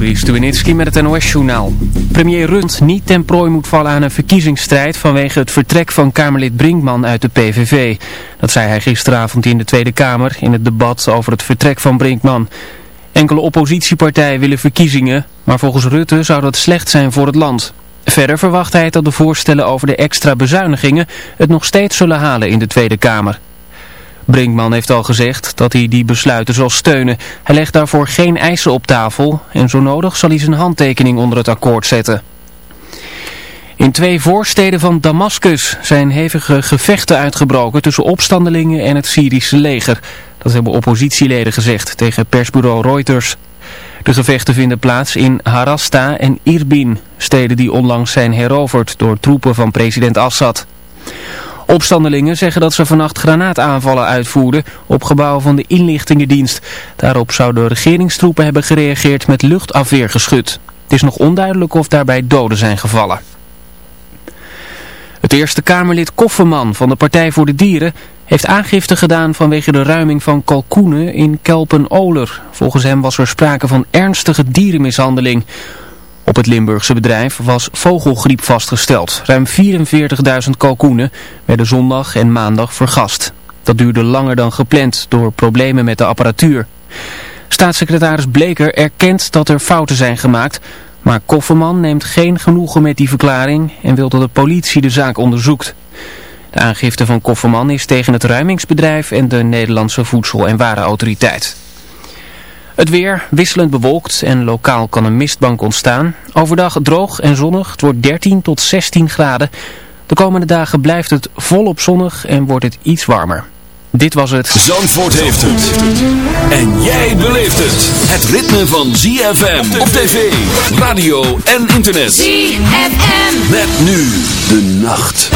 Juri Stubenitski met het NOS-journaal. Premier Runt niet ten prooi moet vallen aan een verkiezingsstrijd vanwege het vertrek van Kamerlid Brinkman uit de PVV. Dat zei hij gisteravond in de Tweede Kamer in het debat over het vertrek van Brinkman. Enkele oppositiepartijen willen verkiezingen, maar volgens Rutte zou dat slecht zijn voor het land. Verder verwacht hij dat de voorstellen over de extra bezuinigingen het nog steeds zullen halen in de Tweede Kamer. Brinkman heeft al gezegd dat hij die besluiten zal steunen. Hij legt daarvoor geen eisen op tafel en zo nodig zal hij zijn handtekening onder het akkoord zetten. In twee voorsteden van Damascus zijn hevige gevechten uitgebroken tussen opstandelingen en het Syrische leger. Dat hebben oppositieleden gezegd tegen persbureau Reuters. De gevechten vinden plaats in Harasta en Irbin, steden die onlangs zijn heroverd door troepen van president Assad. Opstandelingen zeggen dat ze vannacht granaataanvallen uitvoerden op gebouwen van de inlichtingendienst. Daarop zouden regeringstroepen hebben gereageerd met luchtafweergeschut. Het is nog onduidelijk of daarbij doden zijn gevallen. Het Eerste Kamerlid Kofferman van de Partij voor de Dieren heeft aangifte gedaan vanwege de ruiming van kalkoenen in Kelpen-Oler. Volgens hem was er sprake van ernstige dierenmishandeling. Op het Limburgse bedrijf was vogelgriep vastgesteld. Ruim 44.000 kalkoenen werden zondag en maandag vergast. Dat duurde langer dan gepland door problemen met de apparatuur. Staatssecretaris Bleker erkent dat er fouten zijn gemaakt... maar Kofferman neemt geen genoegen met die verklaring... en wil dat de politie de zaak onderzoekt. De aangifte van Kofferman is tegen het ruimingsbedrijf... en de Nederlandse Voedsel- en Warenautoriteit. Het weer wisselend bewolkt en lokaal kan een mistbank ontstaan. Overdag droog en zonnig. Het wordt 13 tot 16 graden. De komende dagen blijft het volop zonnig en wordt het iets warmer. Dit was het. Zandvoort heeft het. En jij beleeft het. Het ritme van ZFM op tv, radio en internet. ZFM. Met nu de nacht.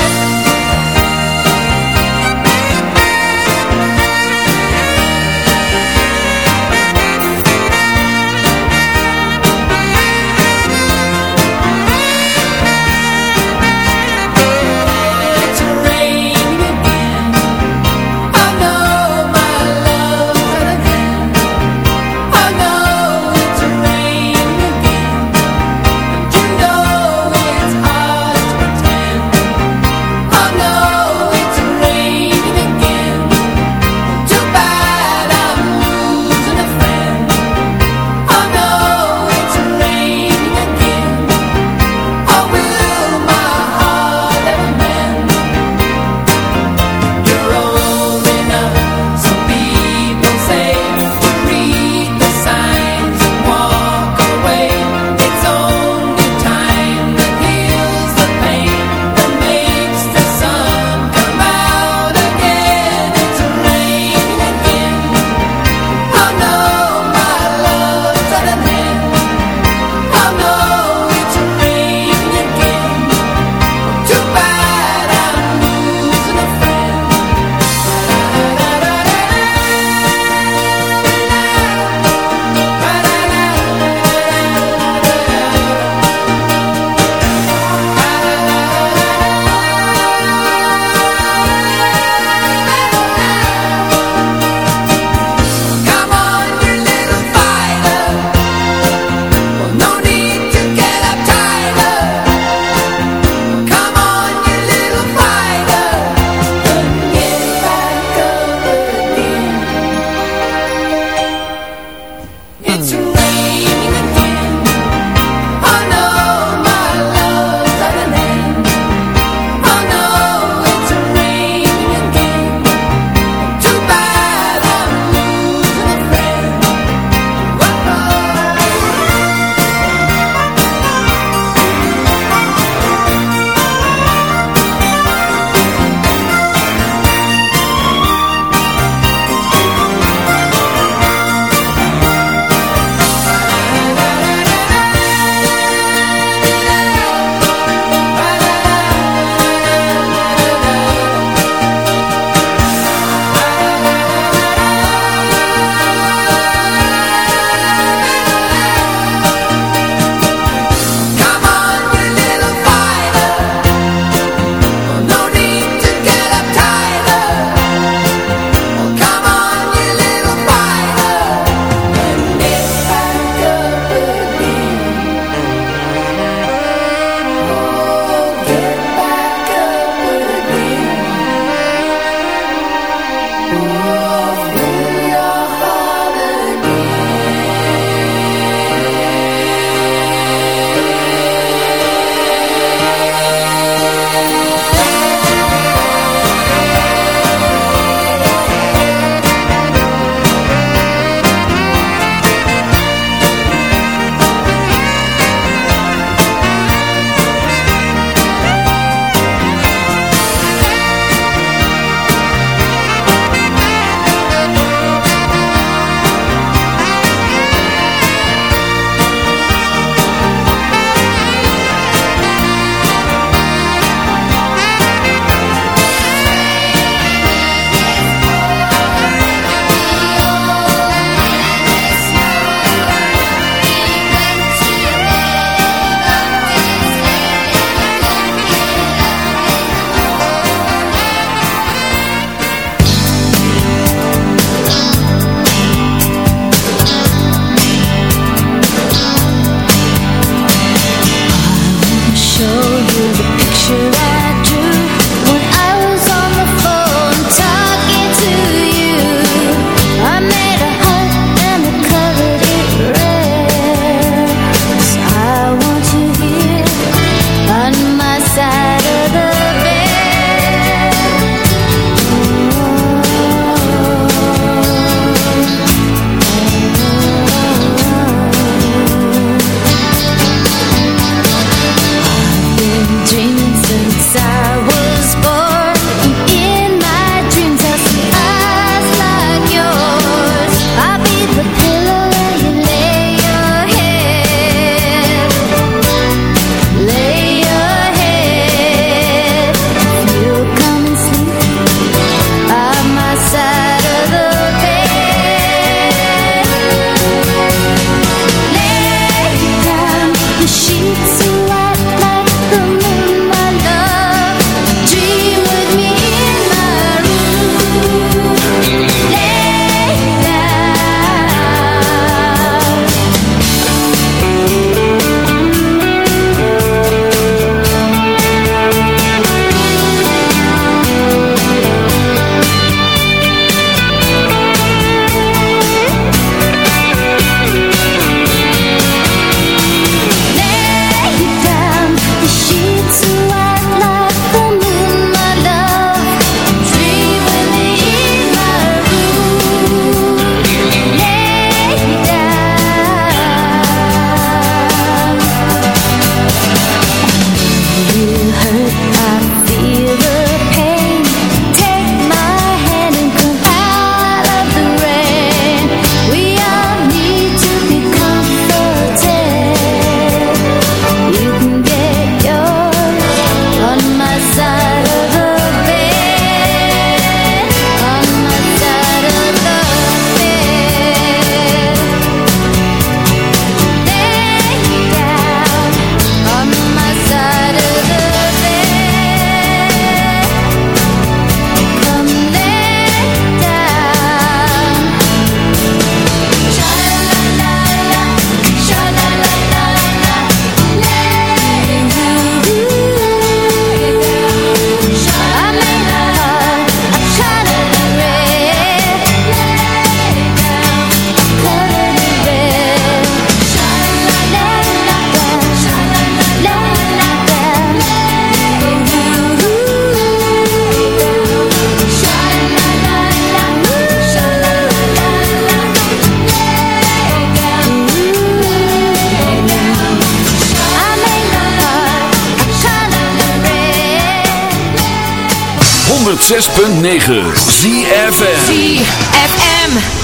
106.9 ZFM ZFM.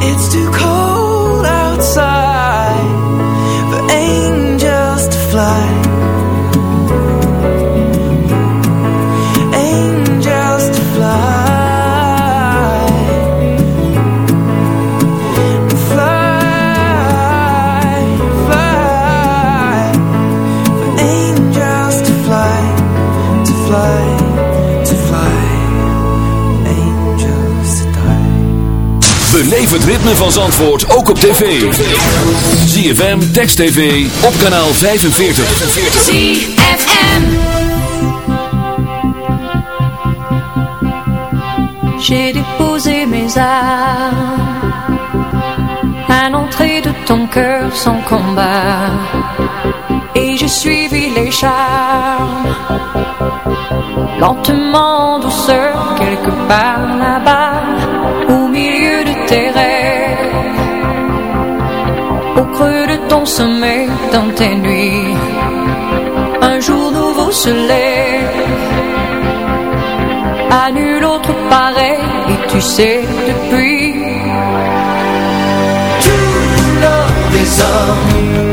It's too cold van Zandvoort ook op tv. ZFM, Text TV, op kanaal 45. ZFM. J'ai déposé mes armes à l'entrée de ton cœur sans combat. Et j'ai suivi les charmes, lentement, en douceur, quelque part là-bas, au milieu de tes rêves, au creux de ton sommeil, dans tes nuits. Un jour nouveau se lève à nul autre pareil et tu sais depuis tout l'or des hommes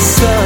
understood.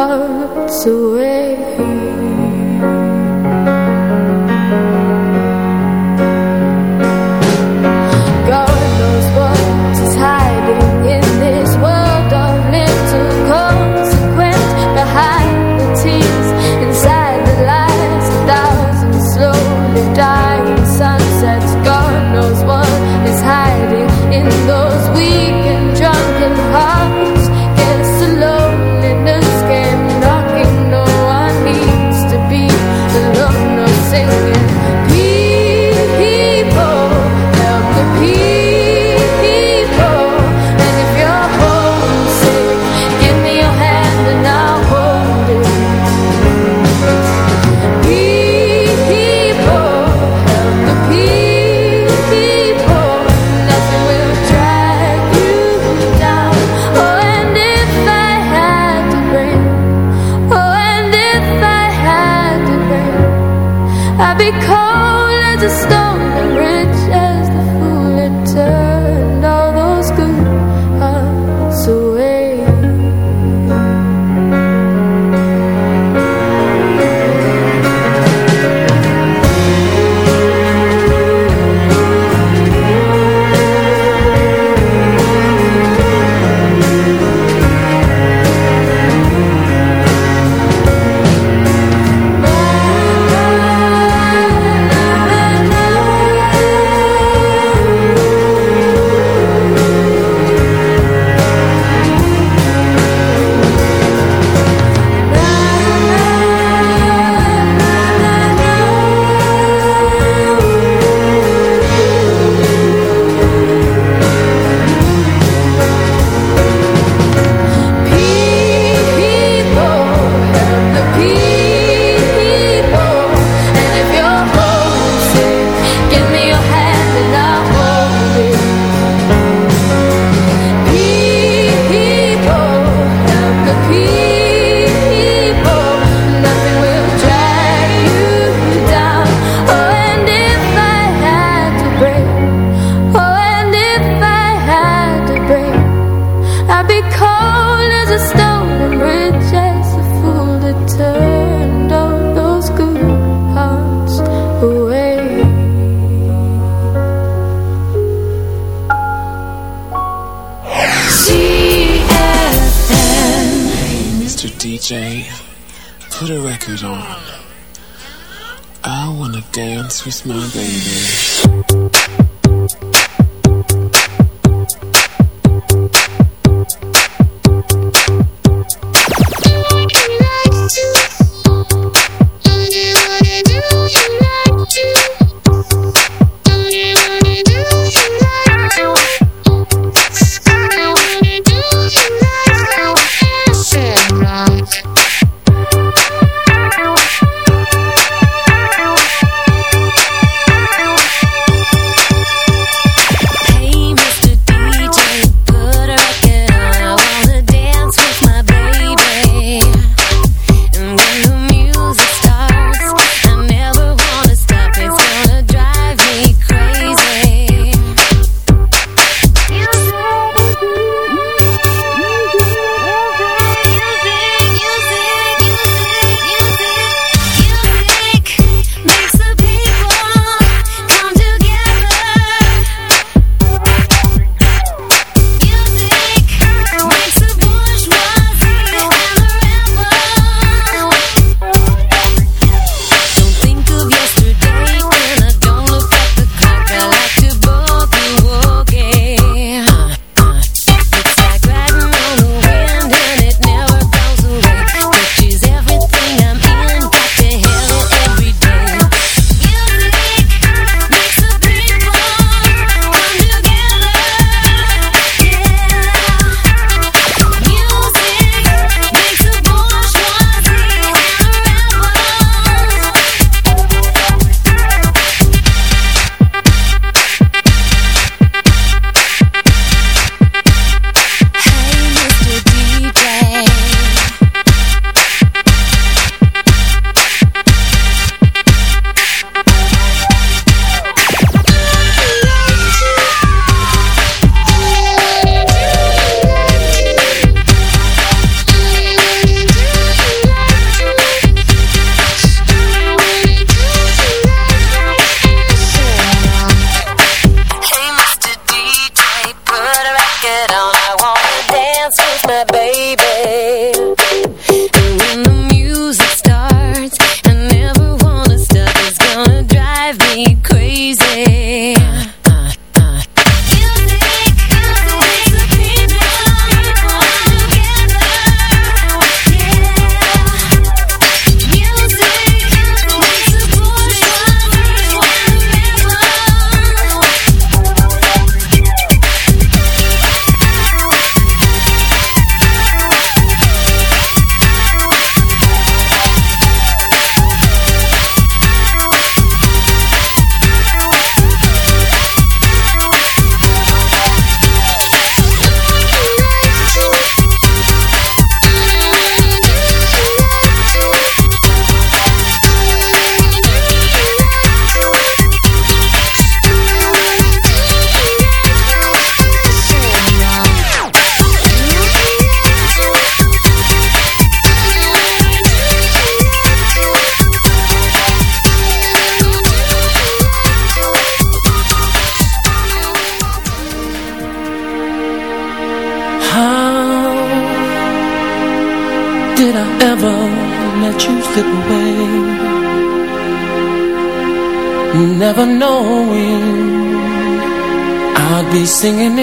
hurts away.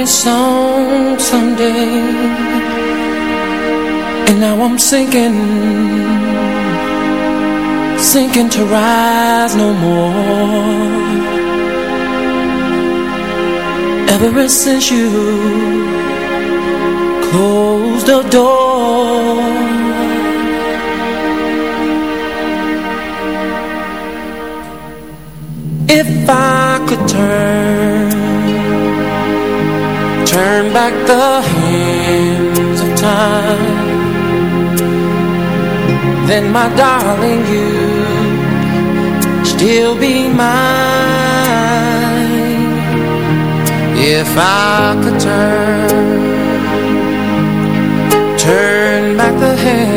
song someday. And now I'm sinking Sinking to rise no more. Ever since you Closed the door. like the hands of time. Then my darling you Still be mine. If I could turn Turn back the hands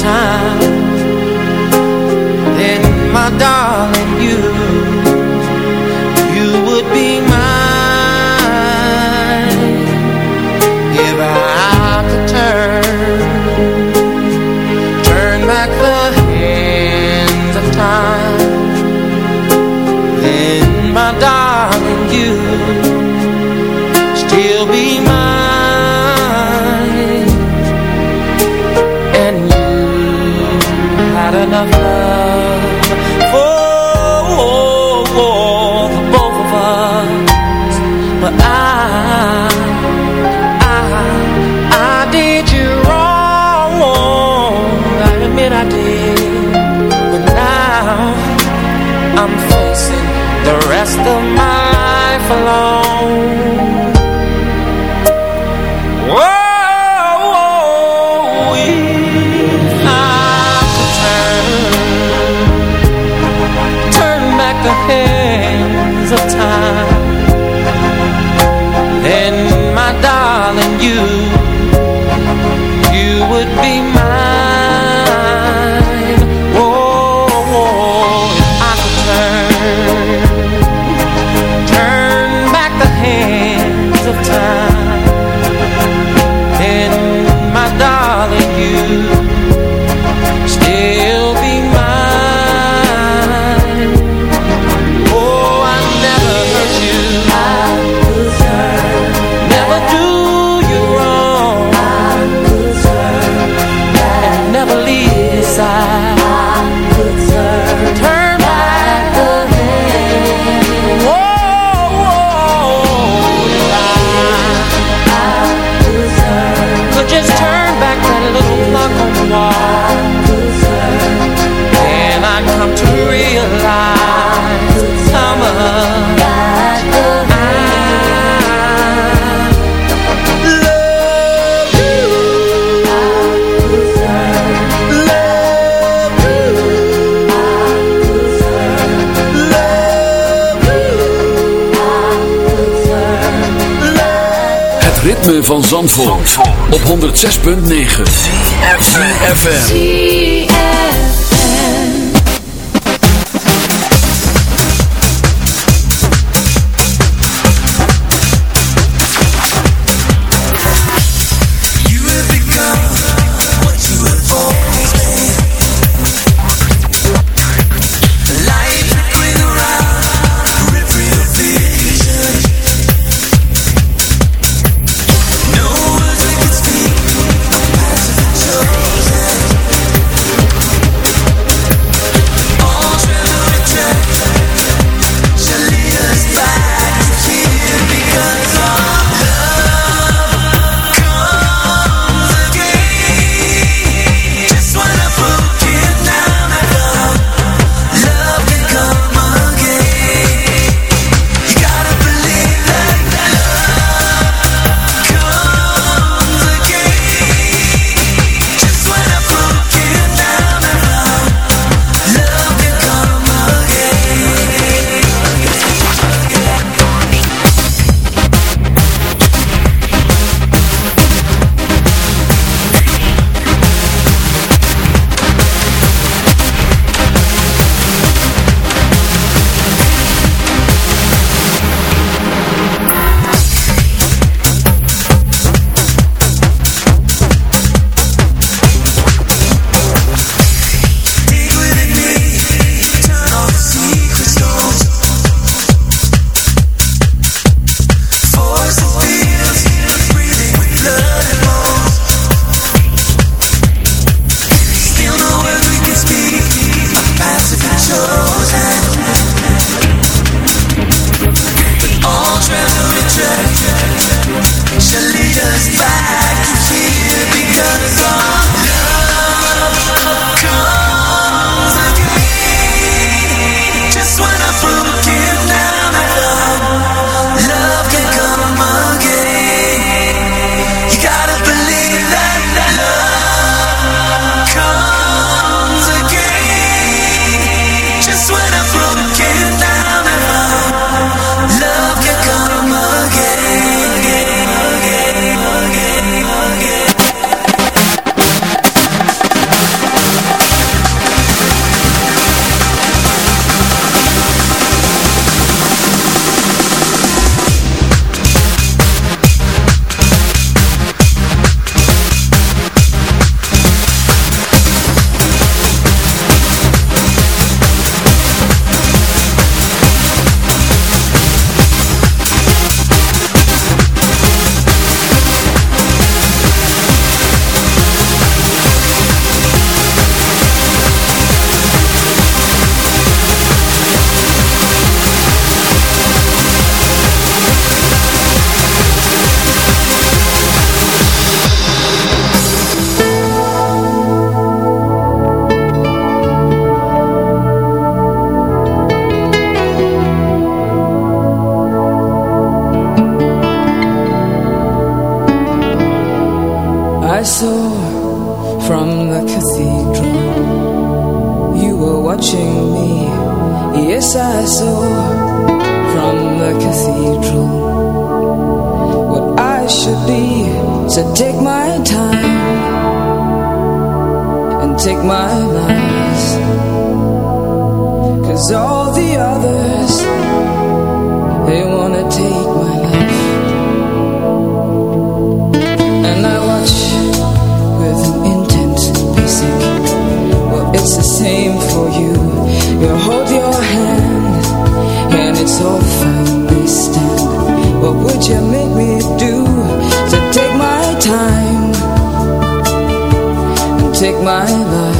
time. for long. Op 106.9 FM. The same for you. You hold your hand And it's all fine, they stand. What would you make me do To take my time? And take my lies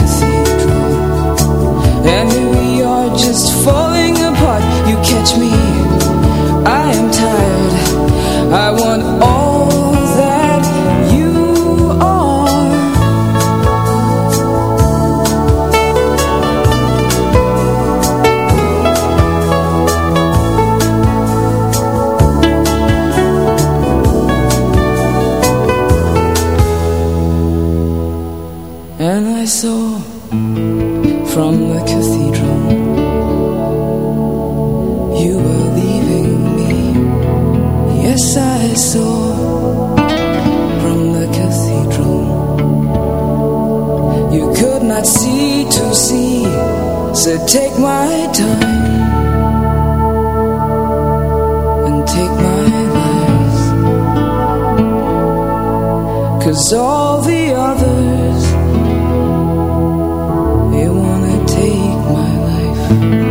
life